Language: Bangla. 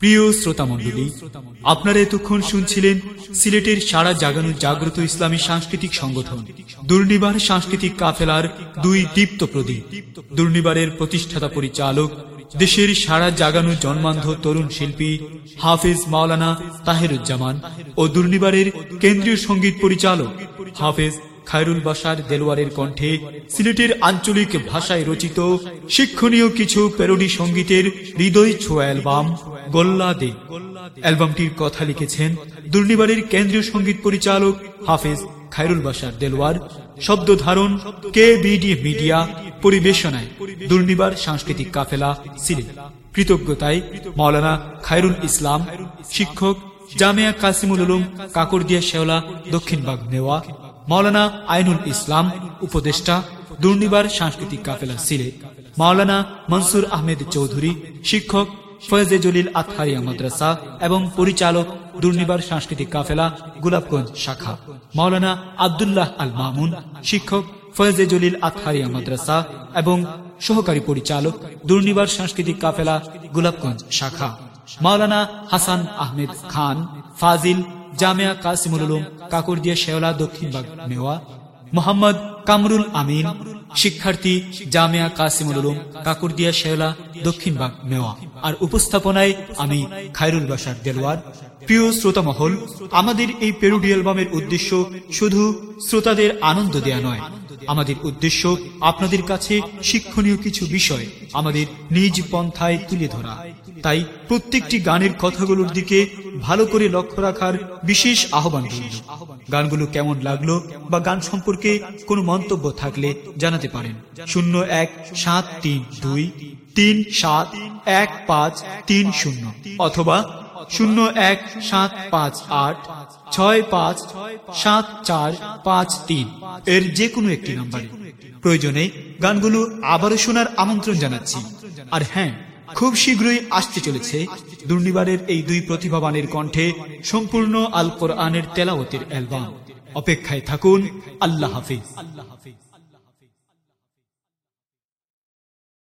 প্রিয় শ্রোতা মণ্ডলী আপনারা এতক্ষণ শুনছিলেন সিলেটের সারা জাগানো জাগ্রত ইসলামী সাংস্কৃতিক সংগঠন, দুর্নিবার সাংস্কৃতিক কাফেলার দুই দীপ্ত প্রদীপ। দুর্নিবারের প্রতিষ্ঠাতা পরিচালক, দেশের সারা জাগানো জন্মান্ধ তরুণ শিল্পী হাফেজ মাওলানা তাহেরুজ্জামান ও দুর্নিবারের কেন্দ্রীয় সংগীত পরিচালক হাফেজ খায়রুল বাসার দেলোয়ারের কণ্ঠে সিলেটের আঞ্চলিক ভাষায় রচিত শিক্ষণীয় কিছু প্যারোডি সঙ্গীতের হৃদয় ছোঁয়া অ্যালবাম গোল্লা দে। অ্যালবামটির কথা লিখেছেন দুর্নিবারের কেন্দ্রীয় সংগীত পরিচালক হাফেজ খায়রুল বাসার দেলোয়ার শব্দ ধারণ কে বিডি মিডিয়া পরিবেশনায় দুর্নিবার সাংস্কৃতিক কাফেলা, সিলেট। কৃতজ্ঞতায় মাওলানা খায়রুল ইসলাম, শিক্ষক জামিয়া কাসিমুল উলুম, কাকরদিয়া শেওলা দক্ষিণবাগ নেওয়া মাওলানা আইনুল ইসলাম, উপদেষ্টা, দুর্নিবার সাংস্কৃতিক কাফেলা সিলেট মাওলানা মনসুর আহমেদ চৌধুরী, শিক্ষক, ফয়েজে জলিল আতহারিয়া মাদ্রাসা এবং পরিচালক দুর্নিবার সাংস্কৃতিক কাফেলা গোলাপগঞ্জ শাখা। মাওলানা আবদুল্লাহ আল মামুন, শিক্ষক, ফয়েজে জলিল আতহারিয়া মাদ্রাসা এবং সহকারী পরিচালক দুর্নিবার সাংস্কৃতিক কাফেলা গোলাপগঞ্জ শাখা। মাওলানা হাসান আহমেদ খান, ফাজিল জামিয়া কাসিমুল উলুম, কাকুরদিয়া শেওলা দক্ষিণবাগ মেওয়া, মোহাম্মদ কামরুল আমিন, শিক্ষার্থী জামিয়া কাসিমুল উলুম, কাকুরদিয়া শেওলা দক্ষিণবাগ মেওয়া। আর উপস্থাপনায় আমি খায়রুল বাসার দেলোয়ার প্রিয় শ্রোতা মহল, আমাদের এই পেরুডি অ্যালবামের উদ্দেশ্য শুধু শ্রোতাদের আনন্দ দেয়া নয়, আমাদের উদ্দেশ্য আপনাদের কাছে শিক্ষণীয় কিছু বিষয় আমাদের নিজ পন্থায় তুলে ধরা। তাই প্রত্যেকটি গানের কথাগুলোর দিকে ভালো করে লক্ষ্য রাখার বিশেষ আহ্বান গানগুলো কেমন লাগল বা গান সম্পর্কে কোনো মন্তব্য থাকলে জানাতে পারেন। শূন্য এক সাত তিন দুই তিন সাত এক পাঁচ তিন শূন্য অথবা শূন্য এক সাত পাঁচ আট ছয় পাঁচ সাত চার পাঁচ তিন এর যে কোনো একটি নাম্বারে। প্রয়োজনে গানগুলো আবারও শোনার আমন্ত্রণ জানাচ্ছি। আর হ্যাঁ খুব শীঘ্রই আসতে চলেছে। দুর্নিবারের এই দুই প্রতিভাবানের কণ্ঠে সম্পূর্ণ আল কোরআনের তেলাওতের অ্যালবাম। অপেক্ষায় থাকুন। আল্লাহ হাফিজ আল্লাহ হাফিজ।